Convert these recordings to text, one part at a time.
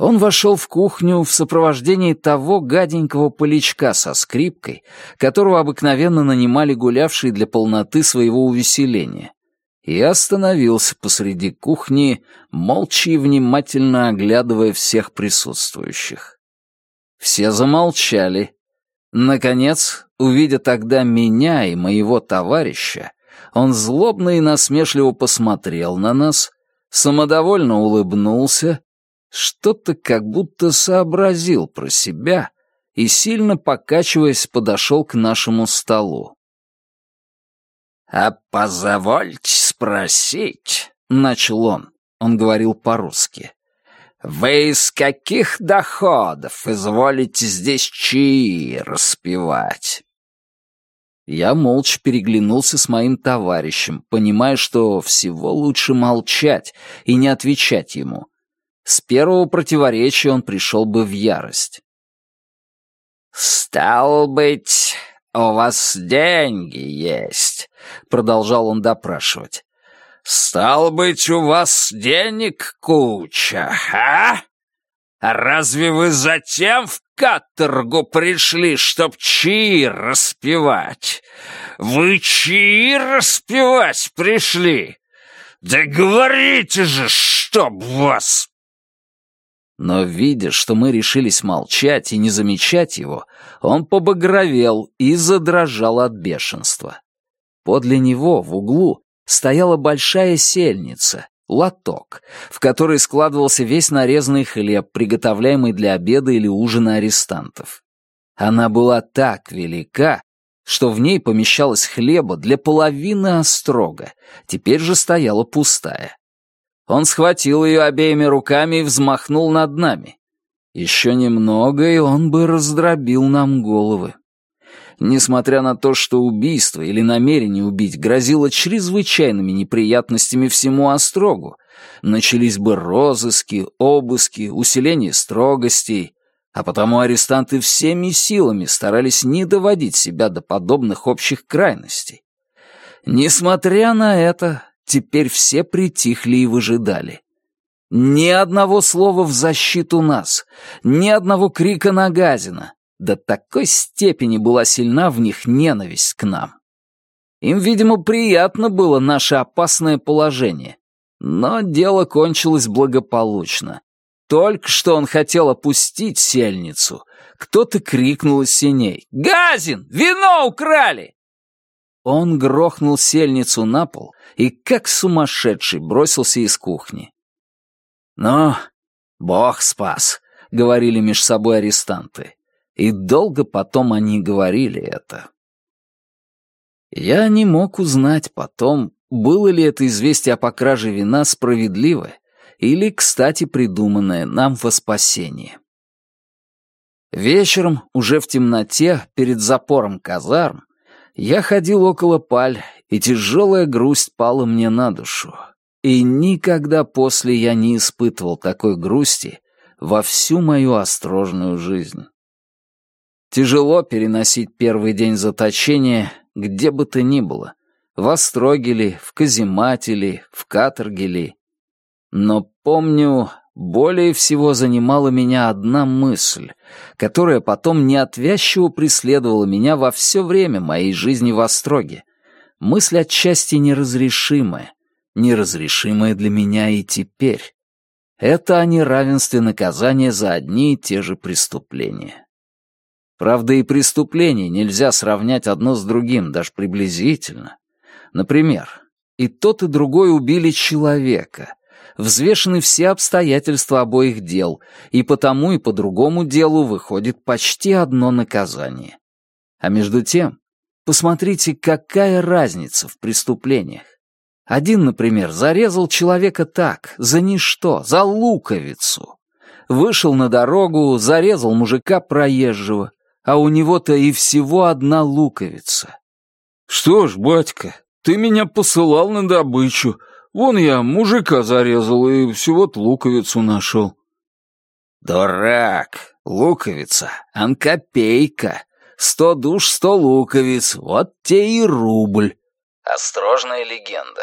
Он вошел в кухню в сопровождении того гаденького полячка со скрипкой, которого обыкновенно нанимали гулявшие для полноты своего увеселения, и остановился посреди кухни, молча и внимательно оглядывая всех присутствующих. Все замолчали. Наконец, увидя тогда меня и моего товарища, он злобно и насмешливо посмотрел на нас, самодовольно улыбнулся, что-то как будто сообразил про себя и, сильно покачиваясь, подошел к нашему столу. «А позвольте спросить», — начал он, он говорил по-русски, «вы из каких доходов изволите здесь чаи распевать?» Я молча переглянулся с моим товарищем, понимая, что всего лучше молчать и не отвечать ему. С первого противоречия он пришел бы в ярость. «Стал быть, у вас деньги есть», — продолжал он допрашивать. «Стал быть, у вас денег куча, а? Разве вы затем в каторгу пришли, чтоб чаи распевать? Вы чаи распевать пришли? Да говорите же, чтоб вас!» Но, видя, что мы решились молчать и не замечать его, он побагровел и задрожал от бешенства. Подле него, в углу, стояла большая сельница, лоток, в которой складывался весь нарезанный хлеб, приготовляемый для обеда или ужина арестантов. Она была так велика, что в ней помещалось хлеба для половины острога, теперь же стояла пустая. Он схватил ее обеими руками и взмахнул над нами. Еще немного, и он бы раздробил нам головы. Несмотря на то, что убийство или намерение убить грозило чрезвычайными неприятностями всему Острогу, начались бы розыски, обыски, усиление строгостей, а потому арестанты всеми силами старались не доводить себя до подобных общих крайностей. Несмотря на это, Теперь все притихли и выжидали. Ни одного слова в защиту нас, ни одного крика на Газина. До такой степени была сильна в них ненависть к нам. Им, видимо, приятно было наше опасное положение. Но дело кончилось благополучно. Только что он хотел опустить сельницу. Кто-то крикнул из синей. «Газин! Вино украли!» Он грохнул сельницу на пол и, как сумасшедший, бросился из кухни. «Ну, бог спас», — говорили меж собой арестанты. И долго потом они говорили это. Я не мог узнать потом, было ли это известие о покраже вина справедливое или, кстати, придуманное нам во спасение. Вечером, уже в темноте, перед запором казарм, я ходил около паль, и тяжелая грусть пала мне на душу. И никогда после я не испытывал такой грусти во всю мою острожную жизнь. Тяжело переносить первый день заточения где бы то ни было, в Остроге ли, в Каземате ли, в Каторге ли. Но помню, более всего занимала меня одна мысль, которая потом неотвязчиво преследовала меня во все время моей жизни в Остроге. Мысль отчасти неразрешимая, неразрешимая для меня и теперь. Это о неравенстве наказания за одни и те же преступления. Правда, и преступления нельзя сравнять одно с другим, даже приблизительно. Например, и тот, и другой убили человека — взвешены все обстоятельства обоих дел, и по тому и по другому делу выходит почти одно наказание. А между тем, посмотрите, какая разница в преступлениях. Один, например, зарезал человека так, за ничто, за луковицу. Вышел на дорогу, зарезал мужика проезжего, а у него-то и всего одна луковица. «Что ж, батька, ты меня посылал на добычу, Вон я мужика зарезал и всего-то луковицу нашел». «Дурак! Луковица! Анкопейка! Сто душ, сто луковиц! Вот те и рубль!» Острожная легенда.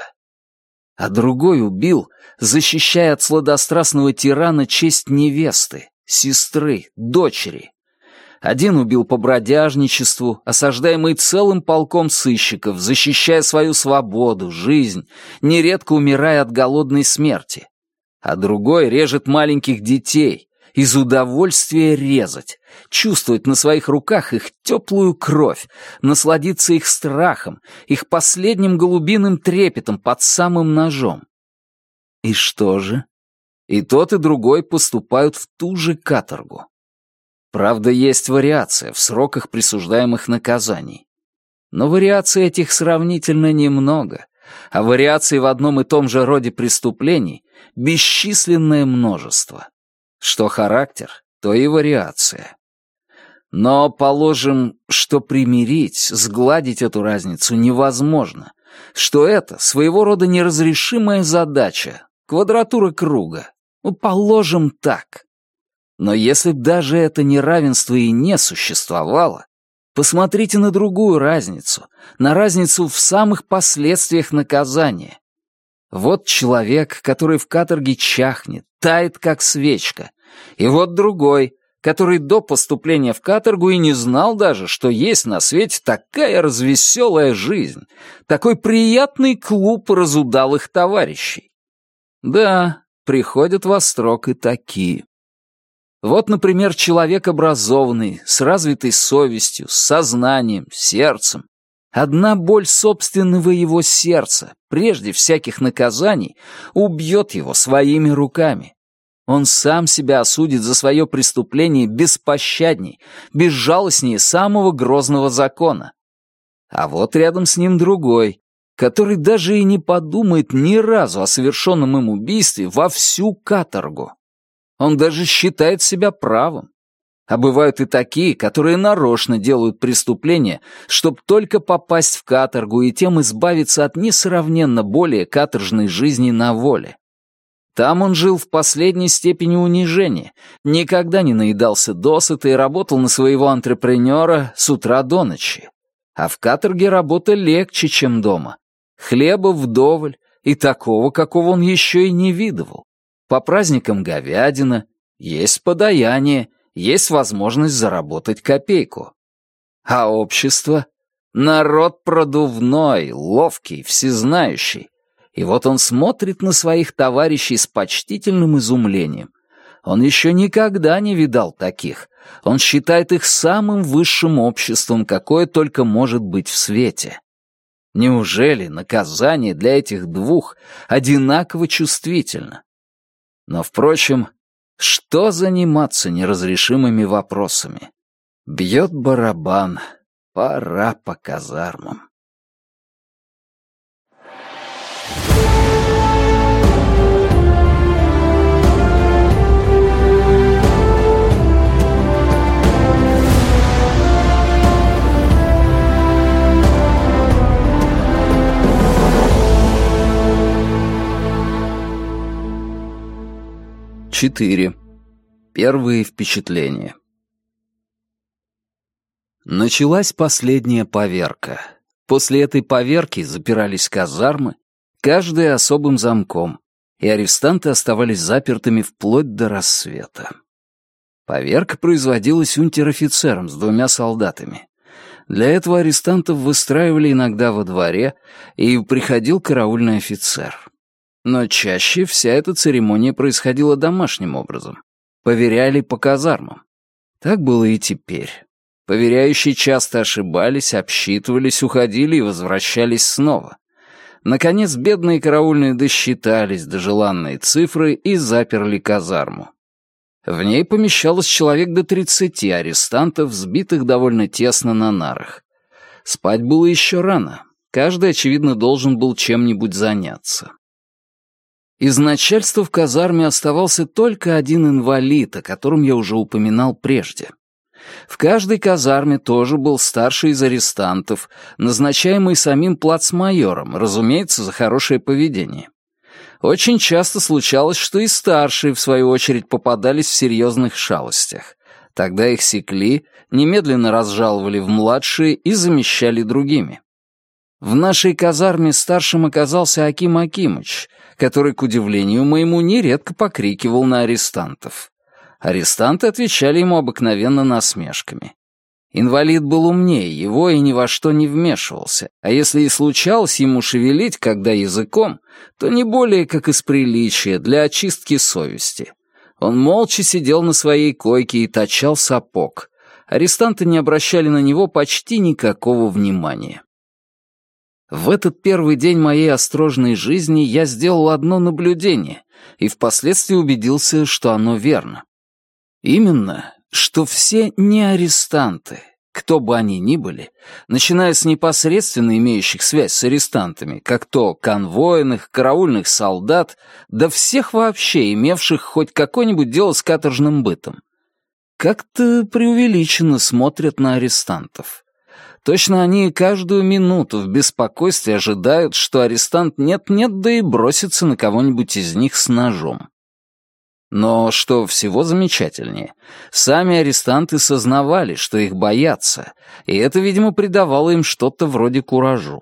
а другой убил, защищая от сладострастного тирана честь невесты, сестры, дочери. Один убил по бродяжничеству, осаждаемый целым полком сыщиков, защищая свою свободу, жизнь, нередко умирая от голодной смерти. А другой режет маленьких детей, из удовольствия резать, чувствовать на своих руках их теплую кровь, насладиться их страхом, их последним голубиным трепетом под самым ножом. И что же? И тот, и другой поступают в ту же каторгу. Правда, есть вариация в сроках присуждаемых наказаний. Но вариаций этих сравнительно немного, а вариаций в одном и том же роде преступлений — бесчисленное множество. Что характер, то и вариация. Но положим, что примирить, сгладить эту разницу невозможно, что это своего рода неразрешимая задача, квадратура круга. Ну, положим так. Но если даже это неравенство и не существовало, посмотрите на другую разницу, на разницу в самых последствиях наказания. Вот человек, который в каторге чахнет, тает как свечка, и вот другой, который до поступления в каторгу и не знал даже, что есть на свете такая развеселая жизнь, такой приятный клуб разудалых товарищей. Да, приходят во строк и такие. Вот, например, человек образованный, с развитой совестью, с сознанием, сердцем. Одна боль собственного его сердца, прежде всяких наказаний, убьет его своими руками. Он сам себя осудит за свое преступление беспощадней, безжалостнее самого грозного закона. А вот рядом с ним другой, который даже и не подумает ни разу о совершенном им убийстве во всю каторгу. Он даже считает себя правым. А бывают и такие, которые нарочно делают преступления, чтобы только попасть в каторгу и тем избавиться от несравненно более каторжной жизни на воле. Там он жил в последней степени унижения, никогда не наедался досыта и работал на своего антрепренера с утра до ночи. А в каторге работа легче, чем дома. Хлеба вдоволь, и такого, какого он еще и не видывал. По праздникам говядина, есть подаяние, есть возможность заработать копейку. А общество? Народ продувной, ловкий, всезнающий. И вот он смотрит на своих товарищей с почтительным изумлением. Он еще никогда не видал таких. Он считает их самым высшим обществом, какое только может быть в свете. Неужели наказание для этих двух одинаково чувствительно? Но, впрочем, что заниматься неразрешимыми вопросами? Бьет барабан, пора по казармам. Четыре. Первые впечатления. Началась последняя поверка. После этой поверки запирались казармы, каждая особым замком, и арестанты оставались запертыми вплоть до рассвета. Поверка производилась унтер-офицером с двумя солдатами. Для этого арестантов выстраивали иногда во дворе, и приходил караульный офицер. Но чаще вся эта церемония происходила домашним образом. Поверяли по казармам. Так было и теперь. Поверяющие часто ошибались, обсчитывались, уходили и возвращались снова. Наконец, бедные караульные досчитались до желанной цифры и заперли казарму. В ней помещалось человек до тридцати арестантов, сбитых довольно тесно на нарах. Спать было еще рано. Каждый, очевидно, должен был чем-нибудь заняться. Из начальства в казарме оставался только один инвалид, о котором я уже упоминал прежде. В каждой казарме тоже был старший из арестантов, назначаемый самим плацмайором, разумеется, за хорошее поведение. Очень часто случалось, что и старшие, в свою очередь, попадались в серьезных шалостях. Тогда их секли, немедленно разжаловали в младшие и замещали другими. В нашей казарме старшим оказался Аким Акимыч, который, к удивлению моему, нередко покрикивал на арестантов. Арестанты отвечали ему обыкновенно насмешками. Инвалид был умнее его и ни во что не вмешивался, а если и случалось ему шевелить, когда языком, то не более как из приличия, для очистки совести. Он молча сидел на своей койке и точал сапог. Арестанты не обращали на него почти никакого внимания. В этот первый день моей осторожной жизни я сделал одно наблюдение и впоследствии убедился, что оно верно. Именно, что все не арестанты, кто бы они ни были, начиная с непосредственно имеющих связь с арестантами, как то конвойных, караульных солдат, до всех вообще имевших хоть какое-нибудь дело с каторжным бытом, как-то преувеличенно смотрят на арестантов. Точно они каждую минуту в беспокойстве ожидают, что арестант нет-нет, да и бросится на кого-нибудь из них с ножом. Но что всего замечательнее, сами арестанты сознавали, что их боятся, и это, видимо, придавало им что-то вроде куражу.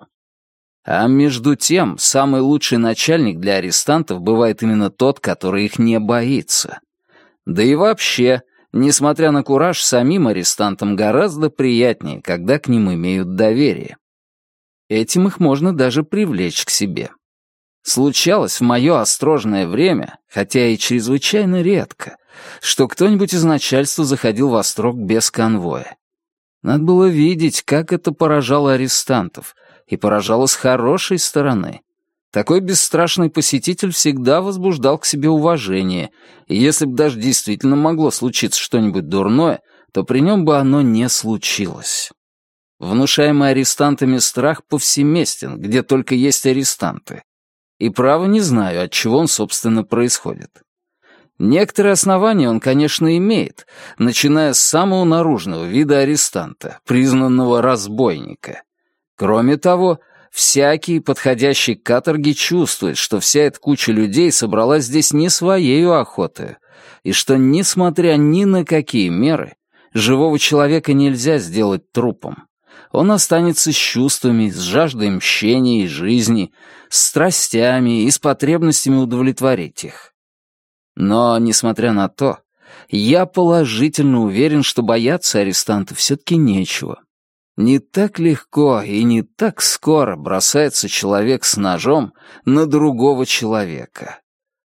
А между тем, самый лучший начальник для арестантов бывает именно тот, который их не боится. Да и вообще, несмотря на кураж, самим арестантам гораздо приятнее, когда к ним имеют доверие. Этим их можно даже привлечь к себе. Случалось в мое острожное время, хотя и чрезвычайно редко, что кто-нибудь из начальства заходил в острог без конвоя. Надо было видеть, как это поражало арестантов, и поражало с хорошей стороны. Такой бесстрашный посетитель всегда возбуждал к себе уважение, и если бы даже действительно могло случиться что-нибудь дурное, то при нем бы оно не случилось. Внушаемый арестантами страх повсеместен, где только есть арестанты. И право не знаю, от чего он, собственно, происходит. Некоторые основания он, конечно, имеет, начиная с самого наружного вида арестанта, признанного разбойника. Кроме того, всякий, подходящий к каторге, чувствует, что вся эта куча людей собралась здесь не своею охотой, и что, несмотря ни на какие меры, живого человека нельзя сделать трупом он останется с чувствами, с жаждой мщения и жизни, с страстями и с потребностями удовлетворить их. Но, несмотря на то, я положительно уверен, что бояться арестанта все-таки нечего. Не так легко и не так скоро бросается человек с ножом на другого человека.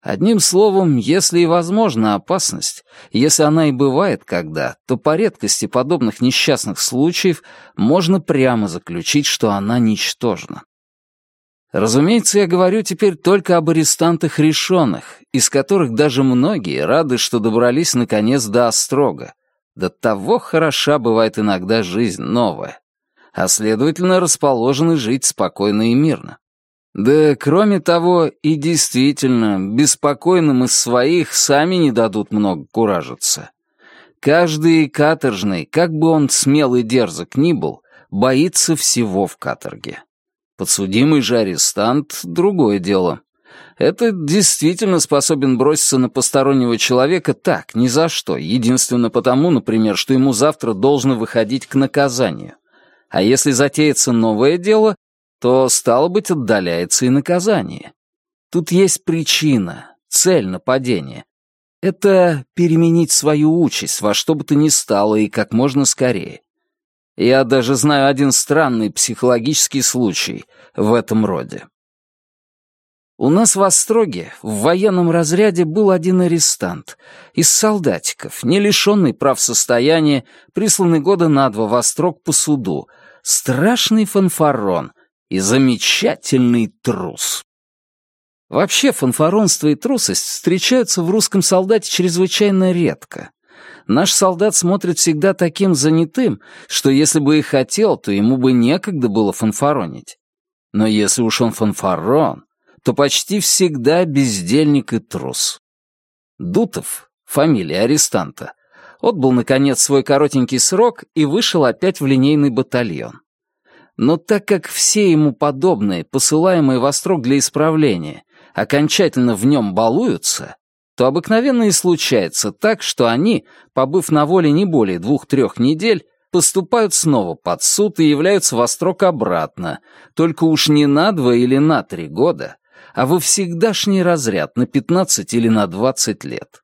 Одним словом, если и возможна опасность, если она и бывает когда, то по редкости подобных несчастных случаев можно прямо заключить, что она ничтожна. Разумеется, я говорю теперь только об арестантах решенных, из которых даже многие рады, что добрались наконец до Острога. До того хороша бывает иногда жизнь новая, а следовательно расположены жить спокойно и мирно. Да, кроме того, и действительно, беспокойным из своих сами не дадут много куражиться. Каждый каторжный, как бы он смел и дерзок ни был, боится всего в каторге. Подсудимый же арестант — другое дело. Это действительно способен броситься на постороннего человека так, ни за что, единственно потому, например, что ему завтра должно выходить к наказанию. А если затеется новое дело, то, стало быть, отдаляется и наказание. Тут есть причина, цель нападения. Это переменить свою участь во что бы то ни стало и как можно скорее. Я даже знаю один странный психологический случай в этом роде. У нас в Остроге в военном разряде был один арестант из солдатиков, не лишенный прав состояния, присланный года на два в Острог по суду, страшный фанфарон, и замечательный трус. Вообще фанфаронство и трусость встречаются в русском солдате чрезвычайно редко. Наш солдат смотрит всегда таким занятым, что если бы и хотел, то ему бы некогда было фанфаронить. Но если уж он фанфарон, то почти всегда бездельник и трус. Дутов, фамилия арестанта, отбыл, наконец, свой коротенький срок и вышел опять в линейный батальон. Но так как все ему подобные, посылаемые во строк для исправления, окончательно в нем балуются, то обыкновенно и случается так, что они, побыв на воле не более двух-трех недель, поступают снова под суд и являются во строк обратно, только уж не на два или на три года, а во всегдашний разряд на 15 или на 20 лет.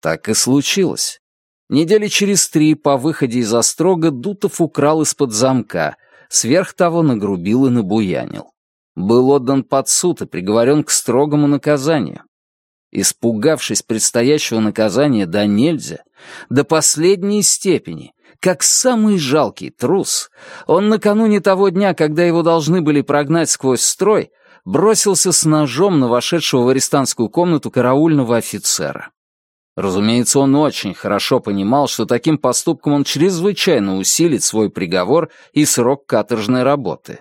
Так и случилось. Недели через три по выходе из острога Дутов украл из-под замка, сверх того нагрубил и набуянил. Был отдан под суд и приговорен к строгому наказанию. Испугавшись предстоящего наказания до нельзя, до последней степени, как самый жалкий трус, он накануне того дня, когда его должны были прогнать сквозь строй, бросился с ножом на вошедшего в арестантскую комнату караульного офицера. Разумеется, он очень хорошо понимал, что таким поступком он чрезвычайно усилит свой приговор и срок каторжной работы.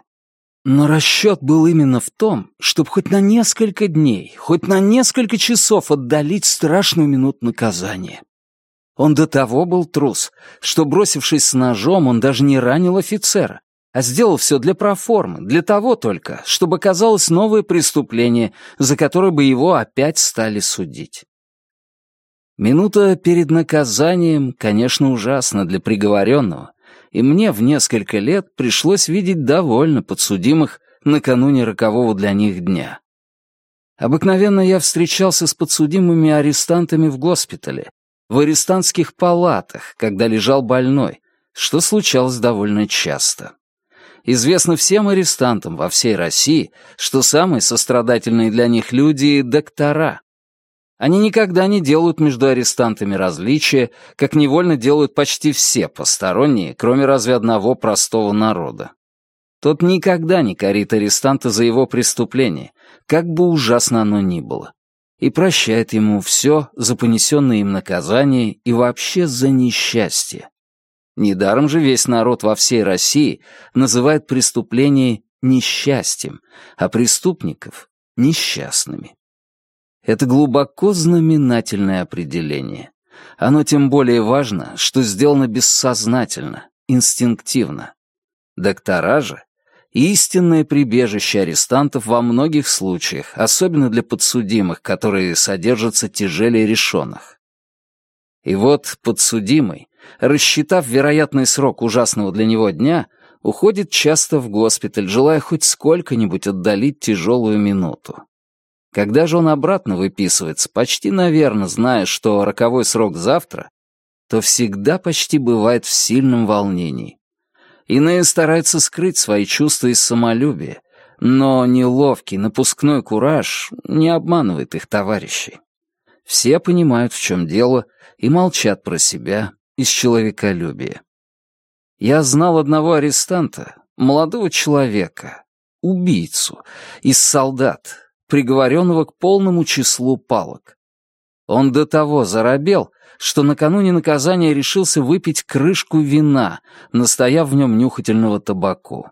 Но расчет был именно в том, чтобы хоть на несколько дней, хоть на несколько часов отдалить страшную минуту наказания. Он до того был трус, что, бросившись с ножом, он даже не ранил офицера, а сделал все для проформы, для того только, чтобы казалось новое преступление, за которое бы его опять стали судить. Минута перед наказанием, конечно, ужасна для приговоренного, и мне в несколько лет пришлось видеть довольно подсудимых накануне рокового для них дня. Обыкновенно я встречался с подсудимыми арестантами в госпитале, в арестантских палатах, когда лежал больной, что случалось довольно часто. Известно всем арестантам во всей России, что самые сострадательные для них люди — доктора, они никогда не делают между арестантами различия, как невольно делают почти все посторонние, кроме разве одного простого народа. Тот никогда не корит арестанта за его преступление, как бы ужасно оно ни было, и прощает ему все за понесенное им наказание и вообще за несчастье. Недаром же весь народ во всей России называет преступление несчастьем, а преступников — несчастными. Это глубоко знаменательное определение. Оно тем более важно, что сделано бессознательно, инстинктивно. Доктора же — истинное прибежище арестантов во многих случаях, особенно для подсудимых, которые содержатся тяжелее решенных. И вот подсудимый, рассчитав вероятный срок ужасного для него дня, уходит часто в госпиталь, желая хоть сколько-нибудь отдалить тяжелую минуту. Когда же он обратно выписывается, почти наверно зная, что роковой срок завтра, то всегда почти бывает в сильном волнении. Иные стараются скрыть свои чувства из самолюбия, но неловкий, напускной кураж не обманывает их товарищей. Все понимают, в чем дело, и молчат про себя из человеколюбия. Я знал одного арестанта, молодого человека, убийцу, из солдат, приговоренного к полному числу палок. Он до того заробел, что накануне наказания решился выпить крышку вина, настояв в нем нюхательного табаку.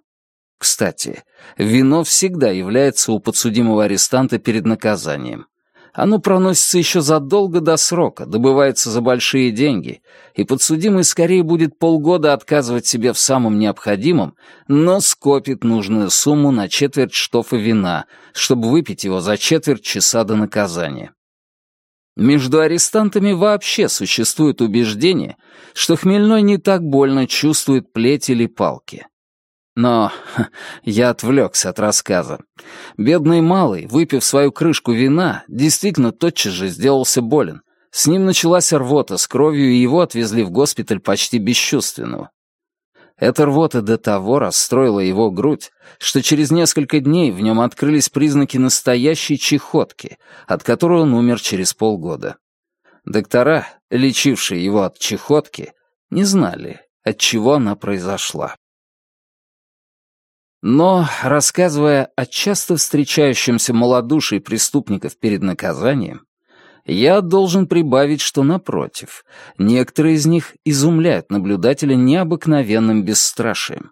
Кстати, вино всегда является у подсудимого арестанта перед наказанием. Оно проносится еще задолго до срока, добывается за большие деньги, и подсудимый скорее будет полгода отказывать себе в самом необходимом, но скопит нужную сумму на четверть штофа вина, чтобы выпить его за четверть часа до наказания. Между арестантами вообще существует убеждение, что хмельной не так больно чувствует плеть или палки. Но я отвлекся от рассказа. Бедный малый, выпив свою крышку вина, действительно тотчас же сделался болен. С ним началась рвота с кровью, и его отвезли в госпиталь почти бесчувственного. Эта рвота до того расстроила его грудь, что через несколько дней в нем открылись признаки настоящей чехотки, от которой он умер через полгода. Доктора, лечившие его от чехотки, не знали, от чего она произошла. Но, рассказывая о часто встречающемся малодушии преступников перед наказанием, я должен прибавить, что, напротив, некоторые из них изумляют наблюдателя необыкновенным бесстрашием.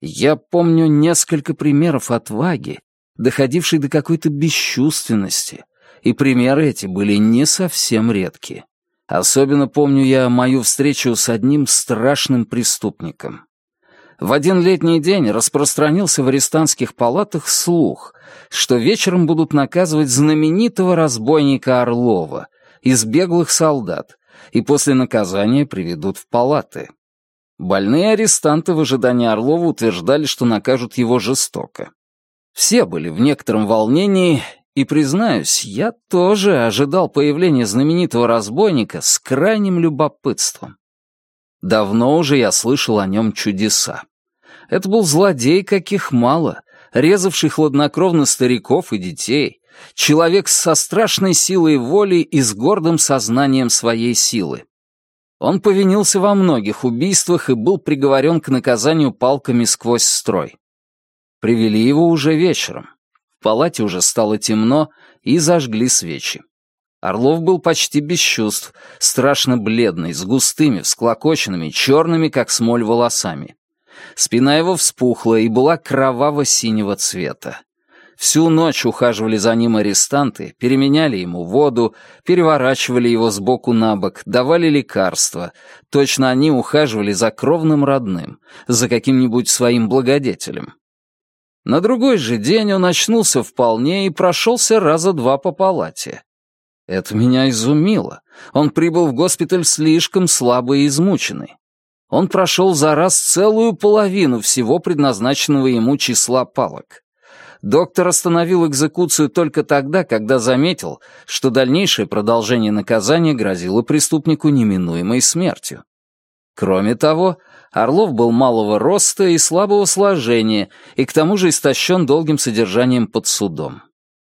Я помню несколько примеров отваги, доходившей до какой-то бесчувственности, и примеры эти были не совсем редки. Особенно помню я мою встречу с одним страшным преступником. В один летний день распространился в арестантских палатах слух, что вечером будут наказывать знаменитого разбойника Орлова из беглых солдат, и после наказания приведут в палаты. Больные арестанты в ожидании Орлова утверждали, что накажут его жестоко. Все были в некотором волнении, и, признаюсь, я тоже ожидал появления знаменитого разбойника с крайним любопытством. Давно уже я слышал о нем чудеса. Это был злодей, каких мало, резавший хладнокровно стариков и детей, человек со страшной силой воли и с гордым сознанием своей силы. Он повинился во многих убийствах и был приговорен к наказанию палками сквозь строй. Привели его уже вечером. В палате уже стало темно, и зажгли свечи. Орлов был почти без чувств, страшно бледный, с густыми, всклокоченными, черными, как смоль, волосами. Спина его вспухла и была кроваво-синего цвета. Всю ночь ухаживали за ним арестанты, переменяли ему воду, переворачивали его с боку на бок, давали лекарства. Точно они ухаживали за кровным родным, за каким-нибудь своим благодетелем. На другой же день он очнулся вполне и прошелся раза два по палате. Это меня изумило. Он прибыл в госпиталь слишком слабый и измученный. Он прошел за раз целую половину всего предназначенного ему числа палок. Доктор остановил экзекуцию только тогда, когда заметил, что дальнейшее продолжение наказания грозило преступнику неминуемой смертью. Кроме того, Орлов был малого роста и слабого сложения, и к тому же истощен долгим содержанием под судом.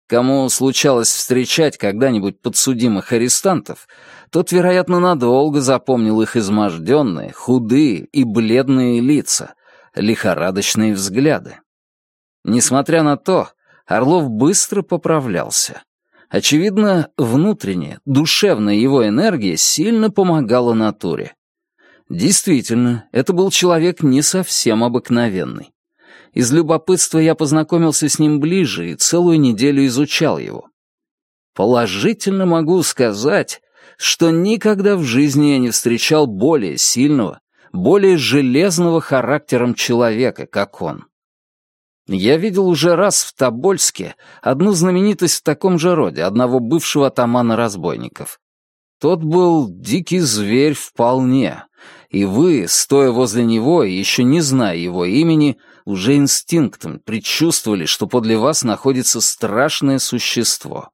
Кому случалось встречать когда-нибудь подсудимых арестантов, тот, вероятно, надолго запомнил их изможденные, худые и бледные лица, лихорадочные взгляды. Несмотря на то, Орлов быстро поправлялся. Очевидно, внутренняя, душевная его энергия сильно помогала натуре. Действительно, это был человек не совсем обыкновенный. Из любопытства я познакомился с ним ближе и целую неделю изучал его. Положительно могу сказать, что никогда в жизни я не встречал более сильного, более железного характером человека, как он. Я видел уже раз в Тобольске одну знаменитость в таком же роде, одного бывшего атамана разбойников. Тот был дикий зверь вполне, и вы, стоя возле него и еще не зная его имени, уже инстинктом предчувствовали, что подле вас находится страшное существо.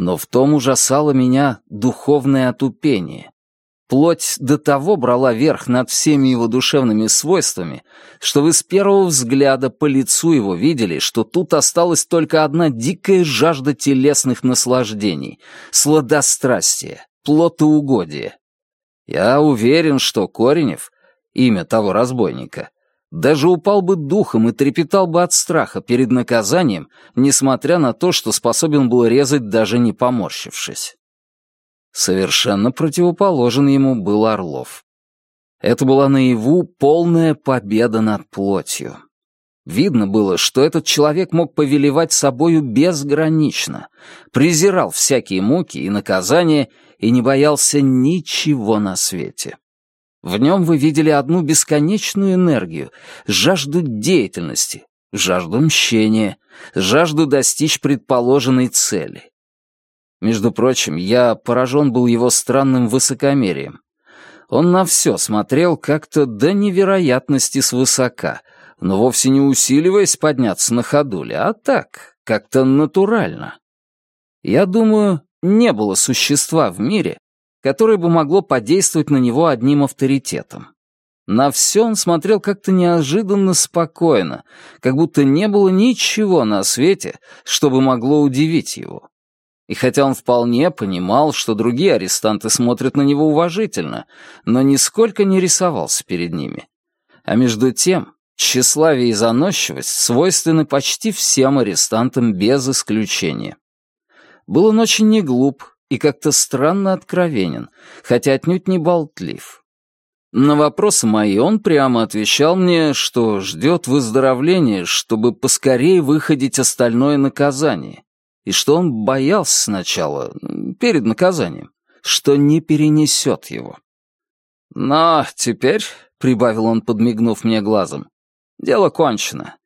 Но в том ужасало меня духовное отупение, Плоть до того брала верх над всеми его душевными свойствами, что вы с первого взгляда по лицу его видели, что тут осталась только одна дикая жажда телесных наслаждений, сладострастие, плотоугодие. Я уверен, что Коренев, имя того разбойника, даже упал бы духом и трепетал бы от страха перед наказанием, несмотря на то, что способен был резать даже не поморщившись. Совершенно противоположен ему был Орлов. Это была наяву полная победа над плотью. Видно было, что этот человек мог повелевать собою безгранично, презирал всякие муки и наказания и не боялся ничего на свете. В нем вы видели одну бесконечную энергию, жажду деятельности, жажду мщения, жажду достичь предположенной цели. Между прочим, я поражен был его странным высокомерием. Он на все смотрел как-то до невероятности свысока, но вовсе не усиливаясь подняться на ходуле, а так, как-то натурально. Я думаю, не было существа в мире, которое бы могло подействовать на него одним авторитетом. На все он смотрел как-то неожиданно спокойно, как будто не было ничего на свете, что бы могло удивить его. И хотя он вполне понимал, что другие арестанты смотрят на него уважительно, но нисколько не рисовался перед ними. А между тем, тщеславие и заносчивость свойственны почти всем арестантам без исключения. Был он очень неглуп и как-то странно откровенен, хотя отнюдь не болтлив. На вопросы мои он прямо отвечал мне, что ждет выздоровления, чтобы поскорее выходить остальное наказание, и что он боялся сначала, перед наказанием, что не перенесет его. «Но теперь», — прибавил он, подмигнув мне глазом, — «дело кончено.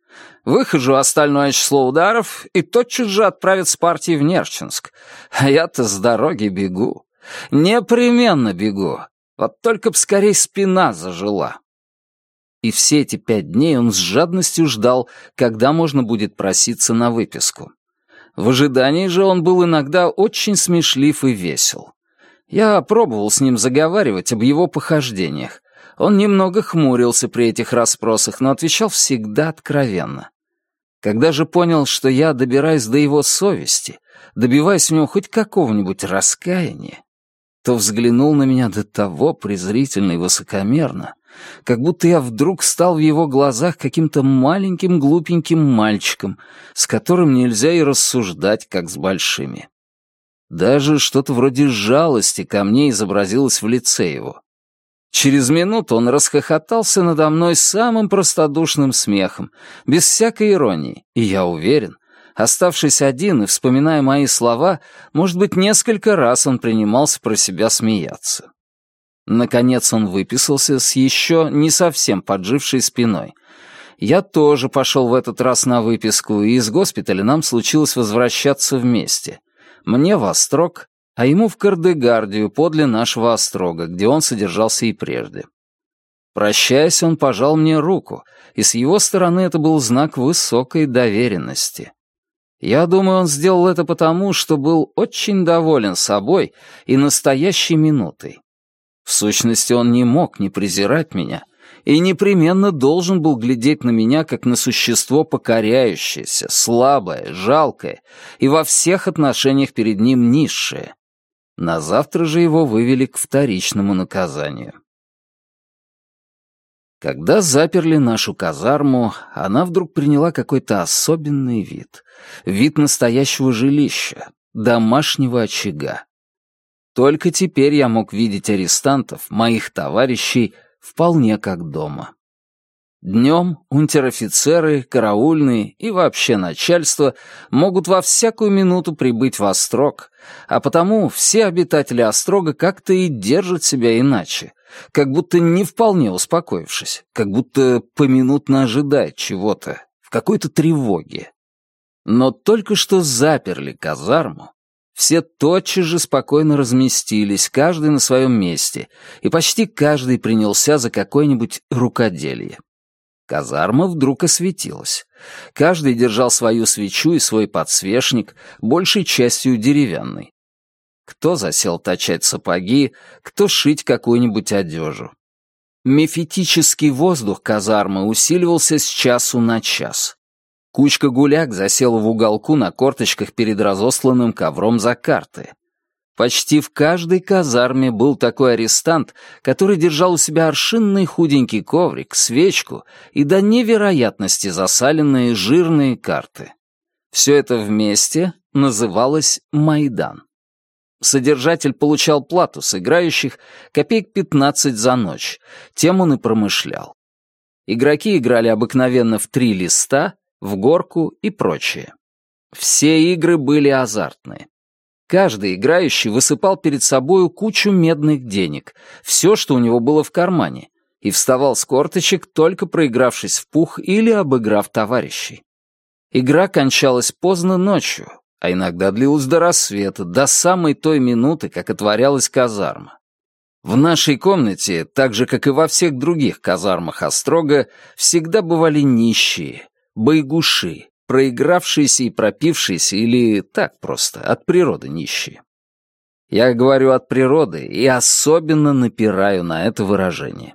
Выхожу остальное число ударов и тотчас же отправят с партии в Нерчинск. А я-то с дороги бегу. Непременно бегу. Вот только б скорей спина зажила. И все эти пять дней он с жадностью ждал, когда можно будет проситься на выписку. В ожидании же он был иногда очень смешлив и весел. Я пробовал с ним заговаривать об его похождениях. Он немного хмурился при этих расспросах, но отвечал всегда откровенно. Когда же понял, что я добираюсь до его совести, добиваясь в нем хоть какого-нибудь раскаяния, то взглянул на меня до того презрительно и высокомерно, как будто я вдруг стал в его глазах каким-то маленьким глупеньким мальчиком, с которым нельзя и рассуждать, как с большими. Даже что-то вроде жалости ко мне изобразилось в лице его. Через минуту он расхохотался надо мной самым простодушным смехом, без всякой иронии, и я уверен, Оставшись один и вспоминая мои слова, может быть, несколько раз он принимался про себя смеяться. Наконец он выписался с еще не совсем поджившей спиной. Я тоже пошел в этот раз на выписку, и из госпиталя нам случилось возвращаться вместе. Мне в Острог, а ему в Кардегардию подле нашего Острога, где он содержался и прежде. Прощаясь, он пожал мне руку, и с его стороны это был знак высокой доверенности. Я думаю, он сделал это потому, что был очень доволен собой и настоящей минутой. В сущности, он не мог не презирать меня и непременно должен был глядеть на меня как на существо покоряющееся, слабое, жалкое и во всех отношениях перед ним низшее. На завтра же его вывели к вторичному наказанию. Когда заперли нашу казарму, она вдруг приняла какой-то особенный вид. Вид настоящего жилища, домашнего очага. Только теперь я мог видеть арестантов, моих товарищей, вполне как дома. Днем унтер-офицеры, караульные и вообще начальство могут во всякую минуту прибыть в Острог, а потому все обитатели Острога как-то и держат себя иначе, как будто не вполне успокоившись, как будто поминутно ожидает чего-то, в какой-то тревоге. Но только что заперли казарму, все тотчас же спокойно разместились, каждый на своем месте, и почти каждый принялся за какое-нибудь рукоделие. Казарма вдруг осветилась. Каждый держал свою свечу и свой подсвечник, большей частью деревянный. Кто засел точать сапоги, кто шить какую-нибудь одежу. Мефетический воздух казармы усиливался с часу на час. Кучка гуляк засела в уголку на корточках перед разосланным ковром за карты. Почти в каждой казарме был такой арестант, который держал у себя аршинный худенький коврик, свечку и до невероятности засаленные жирные карты. Все это вместе называлось «Майдан». Содержатель получал плату с играющих копеек 15 за ночь, тем он и промышлял. Игроки играли обыкновенно в три листа, в горку и прочее. Все игры были азартные. Каждый играющий высыпал перед собою кучу медных денег, все, что у него было в кармане, и вставал с корточек, только проигравшись в пух или обыграв товарищей. Игра кончалась поздно ночью, а иногда длилась до рассвета, до самой той минуты, как отворялась казарма. В нашей комнате, так же, как и во всех других казармах Острога, всегда бывали нищие, байгуши, проигравшиеся и пропившиеся или так просто, от природы нищие. Я говорю от природы и особенно напираю на это выражение.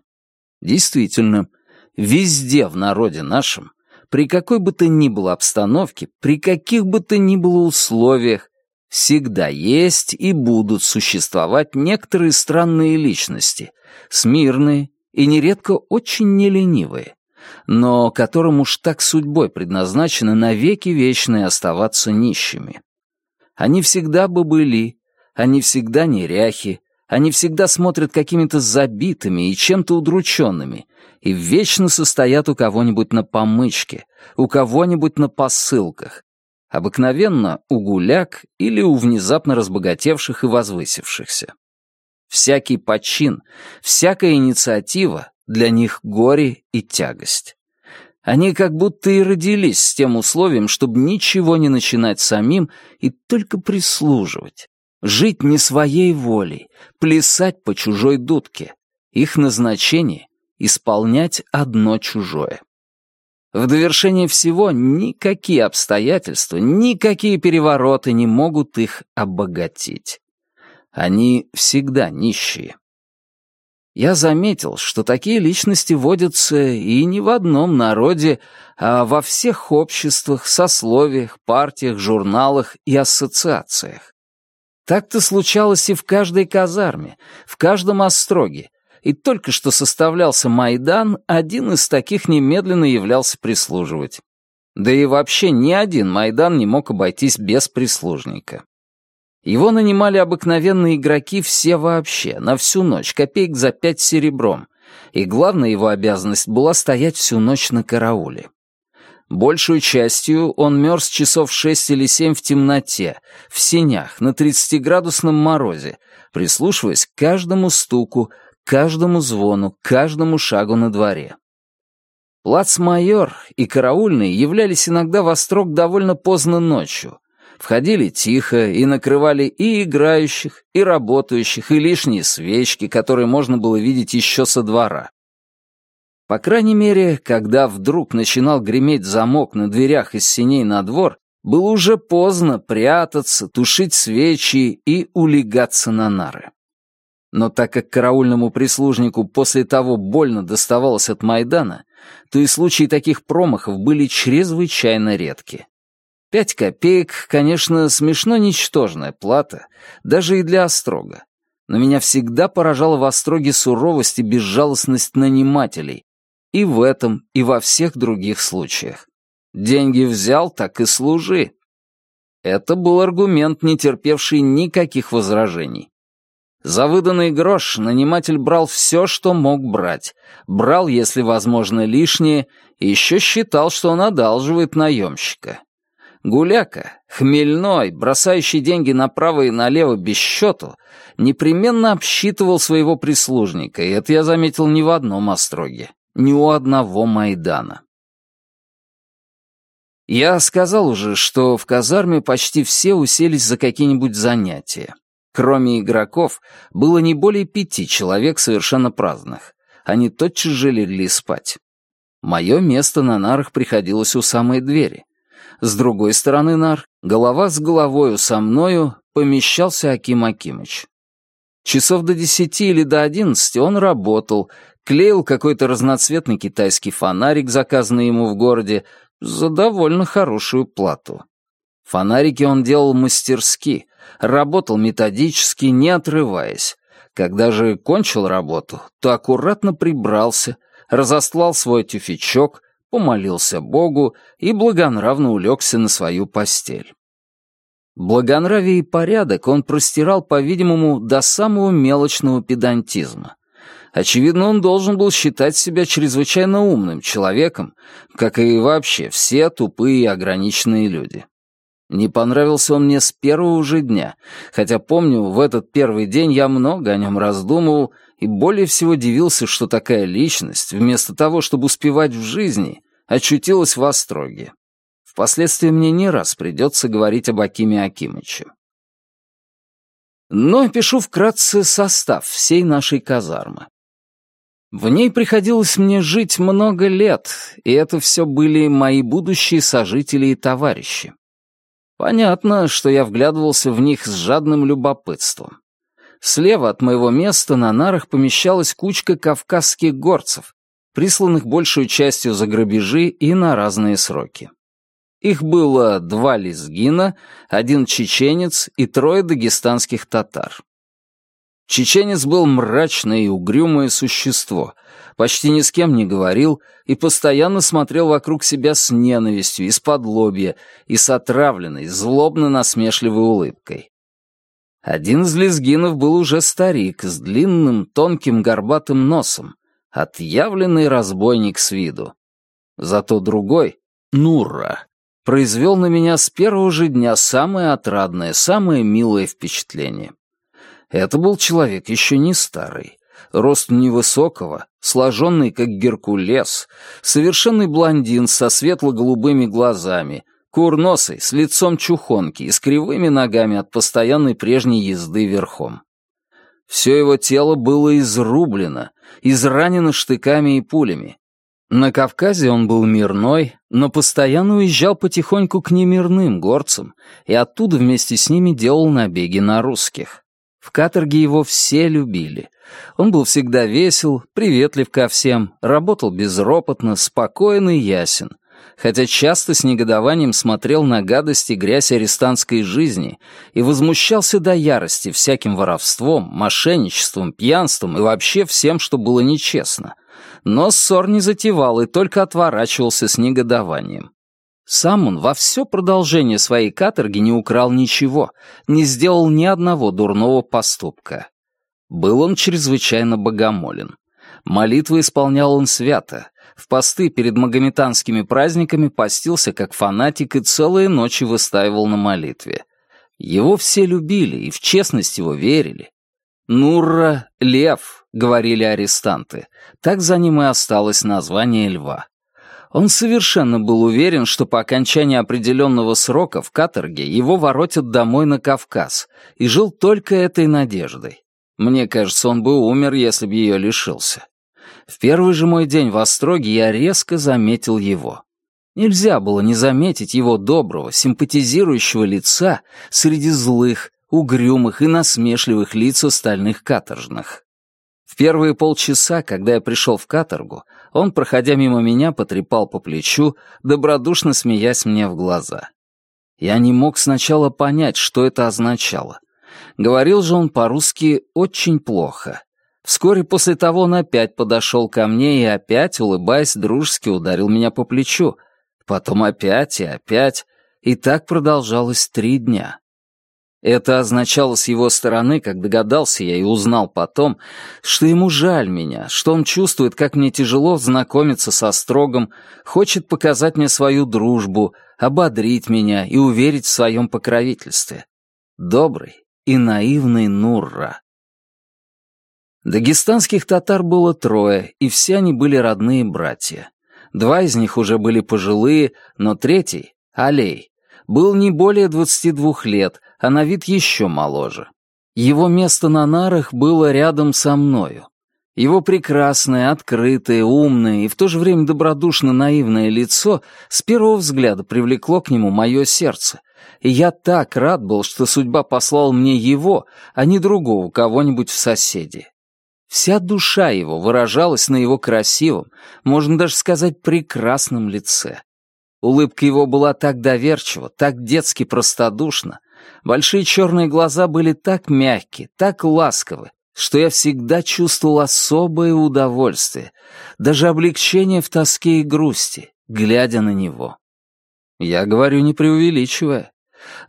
Действительно, везде в народе нашем при какой бы то ни было обстановке, при каких бы то ни было условиях, всегда есть и будут существовать некоторые странные личности, смирные и нередко очень неленивые, но которым уж так судьбой предназначено навеки вечные оставаться нищими. Они всегда бы были, они всегда неряхи, они всегда смотрят какими-то забитыми и чем-то удрученными, и вечно состоят у кого-нибудь на помычке, у кого-нибудь на посылках, обыкновенно у гуляк или у внезапно разбогатевших и возвысившихся. Всякий почин, всякая инициатива для них горе и тягость. Они как будто и родились с тем условием, чтобы ничего не начинать самим и только прислуживать. Жить не своей волей, плясать по чужой дудке. Их назначение — исполнять одно чужое. В довершение всего никакие обстоятельства, никакие перевороты не могут их обогатить. Они всегда нищие. Я заметил, что такие личности водятся и не в одном народе, а во всех обществах, сословиях, партиях, журналах и ассоциациях. Так-то случалось и в каждой казарме, в каждом остроге, и только что составлялся Майдан, один из таких немедленно являлся прислуживать. Да и вообще ни один Майдан не мог обойтись без прислужника. Его нанимали обыкновенные игроки все вообще, на всю ночь, копеек за пять серебром, и главная его обязанность была стоять всю ночь на карауле. Большую частью он мерз часов шесть или семь в темноте, в сенях, на тридцатиградусном морозе, прислушиваясь к каждому стуку, каждому звону, каждому шагу на дворе. Плацмайор и караульный являлись иногда во строк довольно поздно ночью, входили тихо и накрывали и играющих, и работающих, и лишние свечки, которые можно было видеть еще со двора. По крайней мере, когда вдруг начинал греметь замок на дверях из синей на двор, было уже поздно прятаться, тушить свечи и улегаться на нары. Но так как караульному прислужнику после того больно доставалось от Майдана, то и случаи таких промахов были чрезвычайно редки. Пять копеек, конечно, смешно ничтожная плата, даже и для Острога. Но меня всегда поражала в Остроге суровость и безжалостность нанимателей. И в этом, и во всех других случаях. Деньги взял, так и служи. Это был аргумент, не терпевший никаких возражений. За выданный грош наниматель брал все, что мог брать. Брал, если возможно, лишнее, и еще считал, что он одалживает наемщика. Гуляка, хмельной, бросающий деньги направо и налево без счету, непременно обсчитывал своего прислужника, и это я заметил не в одном остроге, ни у одного Майдана. Я сказал уже, что в казарме почти все уселись за какие-нибудь занятия. Кроме игроков, было не более пяти человек совершенно праздных. Они тотчас же легли спать. Мое место на нарах приходилось у самой двери. С другой стороны нар, голова с головою со мною, помещался Аким Акимыч. Часов до десяти или до одиннадцати он работал, клеил какой-то разноцветный китайский фонарик, заказанный ему в городе, за довольно хорошую плату. Фонарики он делал мастерски, работал методически, не отрываясь. Когда же кончил работу, то аккуратно прибрался, разослал свой тюфячок, помолился Богу и благонравно улегся на свою постель. Благонравие и порядок он простирал, по-видимому, до самого мелочного педантизма. Очевидно, он должен был считать себя чрезвычайно умным человеком, как и вообще все тупые и ограниченные люди. Не понравился он мне с первого же дня, хотя помню, в этот первый день я много о нем раздумывал и более всего дивился, что такая личность, вместо того, чтобы успевать в жизни, очутилась в Остроге. Впоследствии мне не раз придется говорить об Акиме Акимыче. Но пишу вкратце состав всей нашей казармы. В ней приходилось мне жить много лет, и это все были мои будущие сожители и товарищи. Понятно, что я вглядывался в них с жадным любопытством. Слева от моего места на нарах помещалась кучка кавказских горцев, присланных большую частью за грабежи и на разные сроки. Их было два лезгина, один чеченец и трое дагестанских татар. Чеченец был мрачное и угрюмое существо, почти ни с кем не говорил и постоянно смотрел вокруг себя с ненавистью, из-под лобья и с отравленной, злобно-насмешливой улыбкой. Один из лезгинов был уже старик, с длинным, тонким, горбатым носом, отъявленный разбойник с виду. Зато другой, Нурра, произвел на меня с первого же дня самое отрадное, самое милое впечатление. Это был человек еще не старый, рост невысокого, сложенный как Геркулес, совершенный блондин со светло-голубыми глазами, Курносый, с лицом чухонки и с кривыми ногами от постоянной прежней езды верхом. Все его тело было изрублено, изранено штыками и пулями. На Кавказе он был мирной, но постоянно уезжал потихоньку к немирным горцам и оттуда вместе с ними делал набеги на русских. В каторге его все любили. Он был всегда весел, приветлив ко всем, работал безропотно, спокоен и ясен, хотя часто с негодованием смотрел на гадость и грязь арестантской жизни и возмущался до ярости всяким воровством, мошенничеством, пьянством и вообще всем, что было нечестно. Но ссор не затевал и только отворачивался с негодованием. Сам он во все продолжение своей каторги не украл ничего, не сделал ни одного дурного поступка. Был он чрезвычайно богомолен. Молитвы исполнял он свято. В посты перед магометанскими праздниками постился как фанатик и целые ночи выстаивал на молитве. Его все любили и в честность его верили. «Нурра — лев», — говорили арестанты. Так за ним и осталось название льва. Он совершенно был уверен, что по окончании определенного срока в каторге его воротят домой на Кавказ, и жил только этой надеждой. Мне кажется, он бы умер, если бы ее лишился. В первый же мой день в Остроге я резко заметил его. Нельзя было не заметить его доброго, симпатизирующего лица среди злых, угрюмых и насмешливых лиц остальных каторжных. В первые полчаса, когда я пришел в каторгу, он, проходя мимо меня, потрепал по плечу, добродушно смеясь мне в глаза. Я не мог сначала понять, что это означало. Говорил же он по-русски очень плохо. Вскоре после того он опять подошел ко мне и опять, улыбаясь, дружески ударил меня по плечу. Потом опять и опять. И так продолжалось три дня. Это означало с его стороны, как догадался я и узнал потом, что ему жаль меня, что он чувствует, как мне тяжело знакомиться со Строгом, хочет показать мне свою дружбу, ободрить меня и уверить в своем покровительстве. Добрый и наивный Нурра. Дагестанских татар было трое, и все они были родные братья. Два из них уже были пожилые, но третий, Алей, был не более 22 лет, а на вид еще моложе. Его место на нарах было рядом со мною. Его прекрасное, открытое, умное и в то же время добродушно наивное лицо с первого взгляда привлекло к нему мое сердце, и я так рад был, что судьба послала мне его, а не другого кого-нибудь в соседи. Вся душа его выражалась на его красивом, можно даже сказать, прекрасном лице. Улыбка его была так доверчива, так детски простодушна. Большие черные глаза были так мягкие, так ласковы, что я всегда чувствовал особое удовольствие, даже облегчение в тоске и грусти, глядя на него. Я говорю, не преувеличивая.